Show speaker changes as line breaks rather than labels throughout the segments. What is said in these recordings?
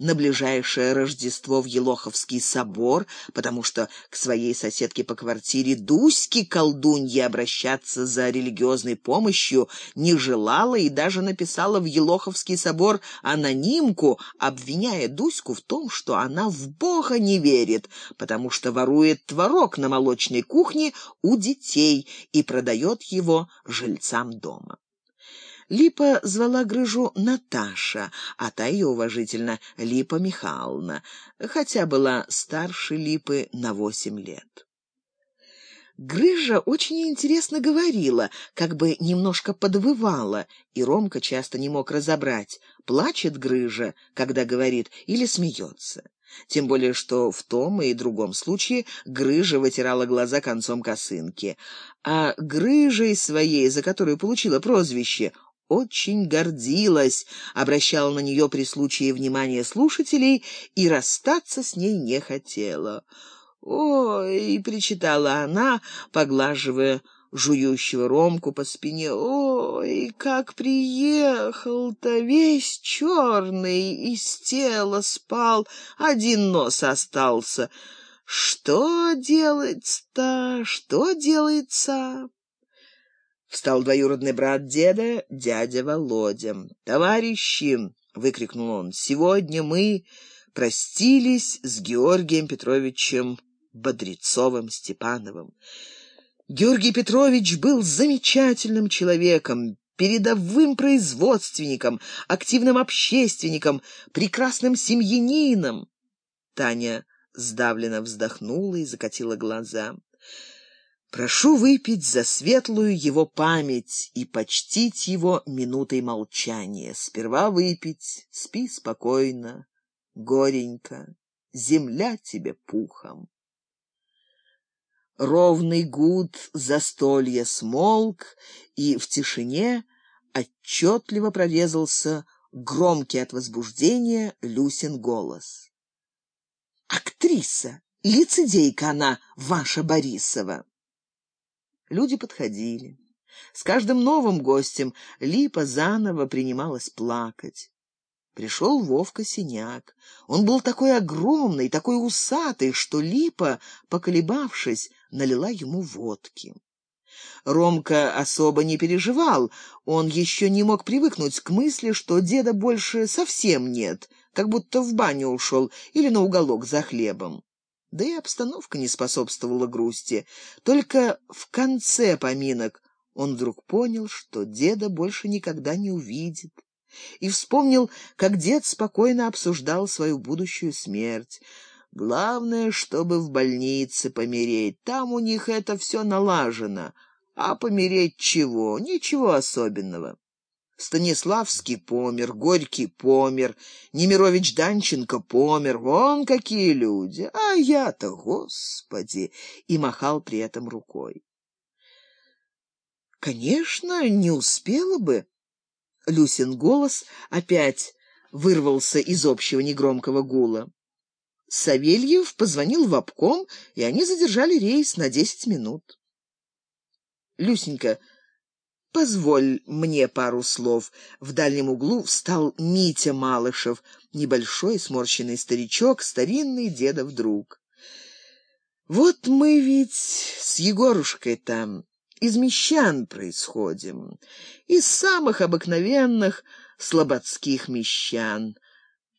на ближайшее Рождество в Елоховский собор, потому что к своей соседке по квартире Дуське колдунье обращаться за религиозной помощью не желала и даже написала в Елоховский собор анонимку, обвиняя Дуську в том, что она в Бога не верит, потому что ворует творог на молочной кухне у детей и продает его жильцам дома. Липа звала Грыжу Наташа, а та ее уважительно Липа Михайловна, хотя была старше Липы на восемь лет. Грыжа очень интересно говорила, как бы немножко подвывала, и Ромка часто не мог разобрать, плачет Грыжа, когда говорит, или смеется. Тем более, что в том и другом случае Грыжа вытирала глаза концом косынки. А Грыжей своей, за которую получила прозвище, очень гордилась, обращала на нее при случае внимание слушателей и расстаться с ней не хотела. «Ой!» — причитала она, поглаживая жующего Ромку по спине. «Ой, как приехал-то, весь черный, из тела спал, один нос остался. Что делается-то, что делается?» Встал двоюродный брат деда, дядя Володя. «Товарищи!» — выкрикнул он. «Сегодня мы простились с Георгием Петровичем Бодрецовым-Степановым. Георгий Петрович был замечательным человеком, передовым производственником, активным общественником, прекрасным семьянином. Таня сдавленно вздохнула и закатила глаза. Прошу выпить за светлую его память и почтить его минутой молчания. Сперва выпить, спи спокойно, горенько, земля тебе пухом. Ровный гуд застолья смолк, и в тишине отчетливо прорезался громкий от возбуждения Люсин голос. «Актриса, лицедейка она, ваша Борисова!» Люди подходили. С каждым новым гостем Липа заново принималась плакать. Пришел Вовка Синяк. Он был такой огромный, такой усатый, что Липа, поколебавшись, налила ему водки. Ромка особо не переживал, он еще не мог привыкнуть к мысли, что деда больше совсем нет, как будто в баню ушел или на уголок за хлебом. Да и обстановка не способствовала грусти. Только в конце поминок он вдруг понял, что деда больше никогда не увидит. И вспомнил, как дед спокойно обсуждал свою будущую смерть. Главное, чтобы в больнице помереть. Там у них это все налажено. А помереть чего? Ничего особенного. Станиславский помер, Горький помер, Немирович Данченко помер. Вон какие люди! А я-то, господи!» И махал при этом рукой. «Конечно, не успела бы». Люсин голос опять вырвался из общего негромкого гула. Савельев позвонил в обком, и они задержали рейс на десять минут. «Люсенька, Позволь мне пару слов. В дальнем углу встал Митя Малышев, небольшой сморщенный старичок, старинный дедов друг. Вот мы ведь с Егорушкой там из мещан происходим, из самых обыкновенных слободских мещан.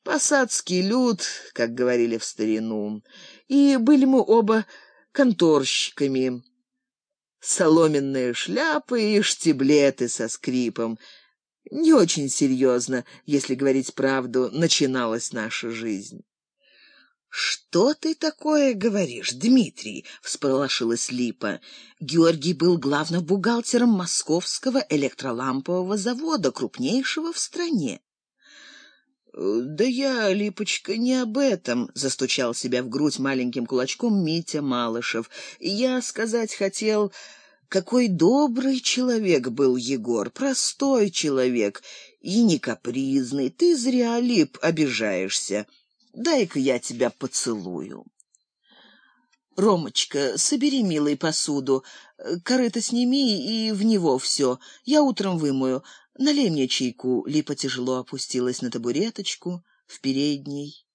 Посадский люд, как говорили в старину, и были мы оба конторщиками соломенные шляпы и штиблеты со скрипом. Не очень серьезно, если говорить правду, начиналась наша жизнь. «Что ты такое говоришь, Дмитрий?» — всполошилась Липа. Георгий был главным бухгалтером московского электролампового завода, крупнейшего в стране. «Да я, Липочка, не об этом», — застучал себя в грудь маленьким кулачком Митя Малышев. «Я сказать хотел, какой добрый человек был Егор, простой человек и не капризный. Ты зря, Лип, обижаешься. Дай-ка я тебя поцелую». «Ромочка, собери, милый, посуду, корыто сними и в него все. Я утром вымою. Налей мне чайку». Липа тяжело опустилась на табуреточку, в передней